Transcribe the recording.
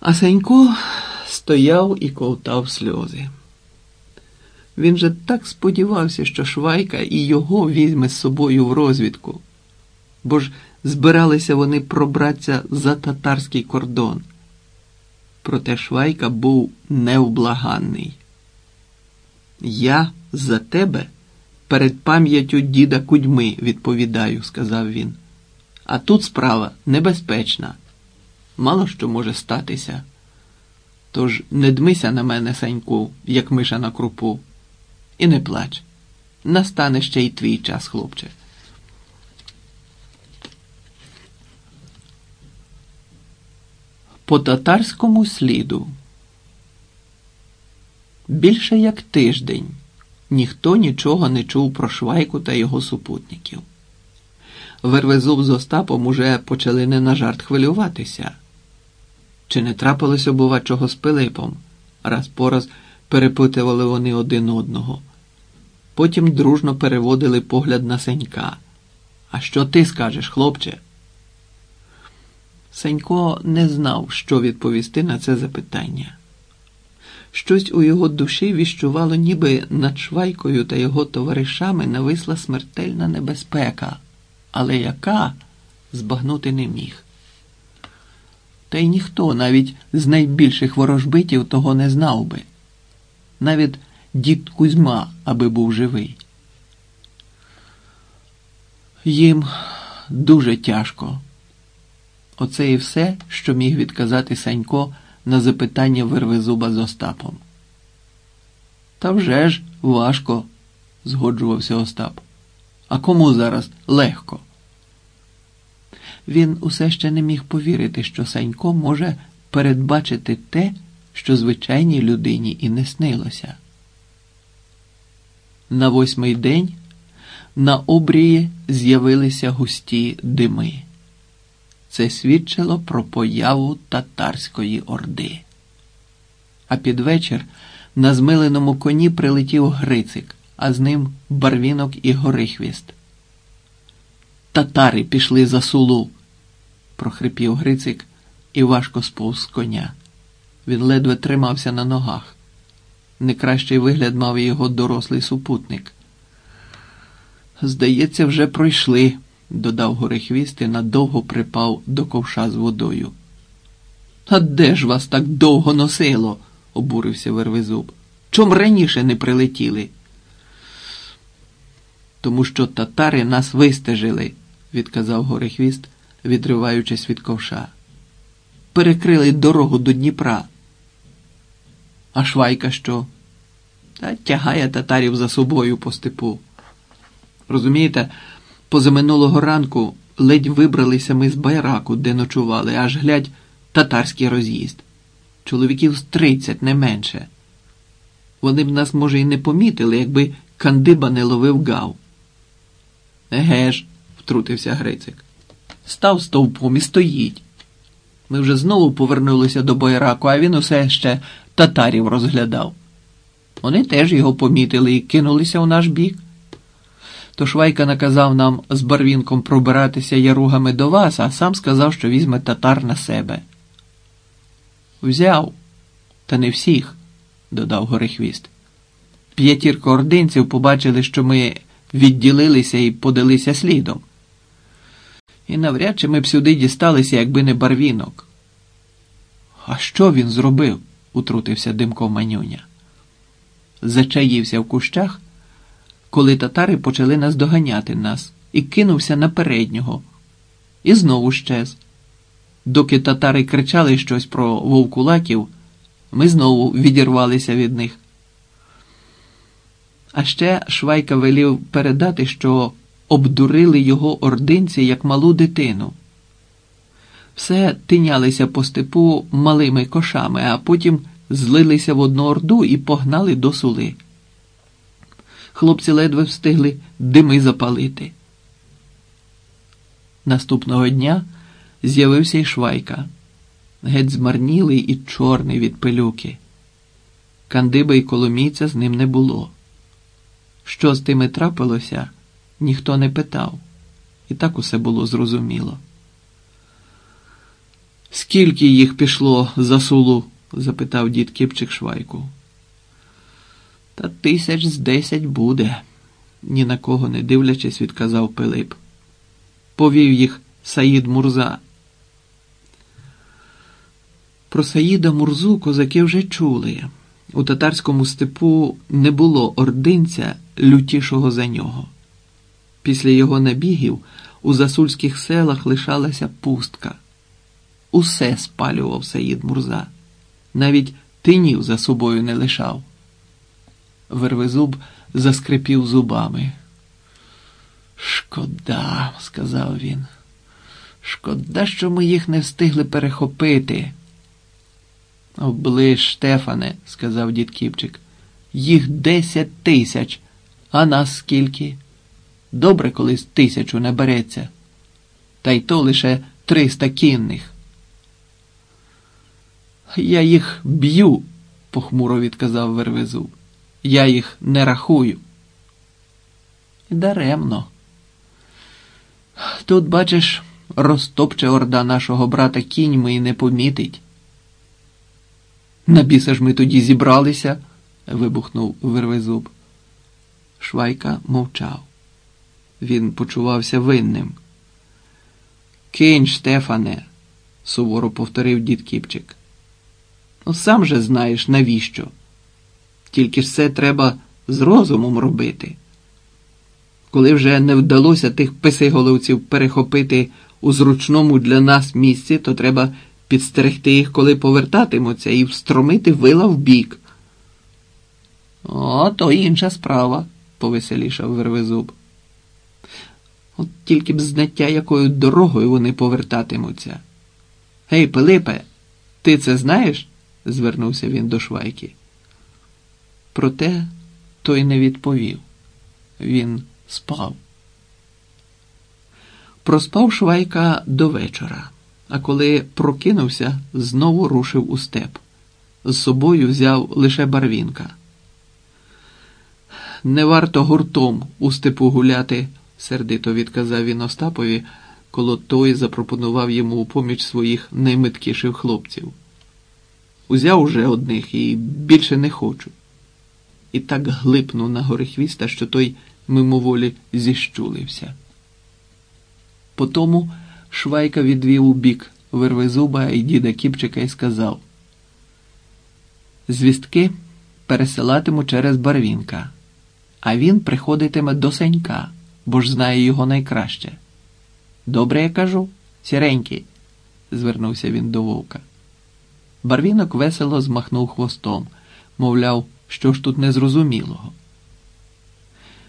А Санько стояв і ковтав сльози. Він же так сподівався, що Швайка і його візьме з собою в розвідку, бо ж збиралися вони пробратися за татарський кордон. Проте Швайка був невблаганний. Я за тебе перед пам'яттю діда Кудьми відповідаю, сказав він. А тут справа небезпечна. Мало що може статися. Тож не дмися на мене, Саньку, як миша на крупу, і не плач. Настане ще й твій час, хлопче. По татарському сліду. Більше як тиждень ніхто нічого не чув про Швайку та його супутників. Вервезуб з Остапом уже почали не на жарт хвилюватися. Чи не трапилося, бува, чого з Пилипом? Раз по раз перепитували вони один одного. Потім дружно переводили погляд на Сенька. А що ти скажеш, хлопче? Сенько не знав, що відповісти на це запитання. Щось у його душі віщувало, ніби над Швайкою та його товаришами нависла смертельна небезпека, але яка збагнути не міг. Та й ніхто навіть з найбільших ворожбитів того не знав би. Навіть дід Кузьма, аби був живий. Їм дуже тяжко. Оце і все, що міг відказати Санько на запитання Вервезуба з Остапом. Та вже ж важко, згоджувався Остап. А кому зараз легко? Він усе ще не міг повірити, що Санько може передбачити те, що звичайній людині і не снилося. На восьмий день на обрії з'явилися густі дими. Це свідчило про появу татарської орди. А під вечір на змиленому коні прилетів Грицик, а з ним барвінок і горихвіст. Татари пішли за сулу, прохрипів Грицик і важко сповз коня. Він ледве тримався на ногах. Не кращий вигляд мав його дорослий супутник. Здається, вже пройшли, додав горехвіст і надовго припав до ковша з водою. А де ж вас так довго носило? обурився Вервезуб. Чом раніше не прилетіли? Тому що татари нас вистежили, відказав Горехвіст, відриваючись від ковша. Перекрили дорогу до Дніпра. А Швайка що? Та тягає татарів за собою по степу. Розумієте, позаминулого ранку ледь вибралися ми з байраку, де ночували, аж глядь татарський роз'їзд. Чоловіків з тридцять не менше. Вони б нас, може, і не помітили, якби кандиба не ловив гав. Еге ж, втрутився Грицик. Став стовпом і стоїть. Ми вже знову повернулися до байраку, а він усе ще татарів розглядав. Вони теж його помітили і кинулися у наш бік. То Швайка наказав нам з барвінком пробиратися яругами до вас, а сам сказав, що візьме татар на себе. Взяв, та не всіх, додав Горехвіст. П'ятірка ординців побачили, що ми відділилися і подалися слідом. І навряд чи ми б сюди дісталися, якби не барвінок. А що він зробив? утрутився димков манюня. Зачаївся в кущах, коли татари почали наздоганяти нас, і кинувся на переднього. І знову щез. Доки татари кричали щось про вовкулаків, ми знову відірвалися від них. А ще Швайка велів передати, що обдурили його ординці як малу дитину. Все тинялися по степу малими кошами, а потім злилися в одну орду і погнали до сули. Хлопці ледве встигли дими запалити. Наступного дня з'явився й Швайка, геть змарнілий і чорний від пилюки. Кандиба й коломійця з ним не було. Що з тими трапилося, ніхто не питав, і так усе було зрозуміло. Скільки їх пішло за сулу? запитав дід Кипчик Швайку. Та тисяч з десять буде, ні на кого не дивлячись, відказав Пилип. Повів їх Саїд Мурза. Про Саїда Мурзу козаки вже чули. У татарському степу не було ординця лютішого за нього. Після його набігів у засульських селах лишалася пустка. Усе спалював Саїд Мурза, навіть тинів за собою не лишав. Вервезуб заскрипів зубами. Шкода, сказав він. Шкода, що ми їх не встигли перехопити. Оближ, Штефане, сказав дід Кіпчик. Їх десять тисяч, а нас скільки? Добре, коли з тисячу набереться. Та й то лише триста кінних. Я їх б'ю, похмуро відказав Вервезуб. Я їх не рахую. Даремно. Тут, бачиш, розтопче орда нашого брата кіньми і не помітить. На біса ж ми тоді зібралися, вибухнув Вервезуб. Швайка мовчав. Він почувався винним. Кинь, Штефане, суворо повторив дід Кіпчик. Ну, сам же знаєш, навіщо. Тільки ж це треба з розумом робити. Коли вже не вдалося тих писиголовців перехопити у зручному для нас місці, то треба підстерегти їх, коли повертатимуться, і встромити вила в бік. О, то інша справа, повеселішав Вервезуб. От тільки б знаття, якою дорогою вони повертатимуться. Гей, Пилипе, ти це знаєш? звернувся він до Швайки. Проте той не відповів. Він спав. Проспав Швайка до вечора, а коли прокинувся, знову рушив у степ. З собою взяв лише барвінка. Не варто гуртом у степу гуляти, сердито відказав він Остапові, коли той запропонував йому у поміч своїх наймиткіших хлопців. Узяв уже одних і більше не хочу. І так глипнув на горихвіста, що той мимоволі зіщулився. Потому Швайка відвів у бік Вервезуба і діда Кіпчика і сказав: Звістки пересилатиму через барвінка, а він приходитиме до Сенька, бо ж знає його найкраще. Добре я кажу, сіренький, звернувся він до вовка. Барвінок весело змахнув хвостом, мовляв, що ж тут незрозумілого.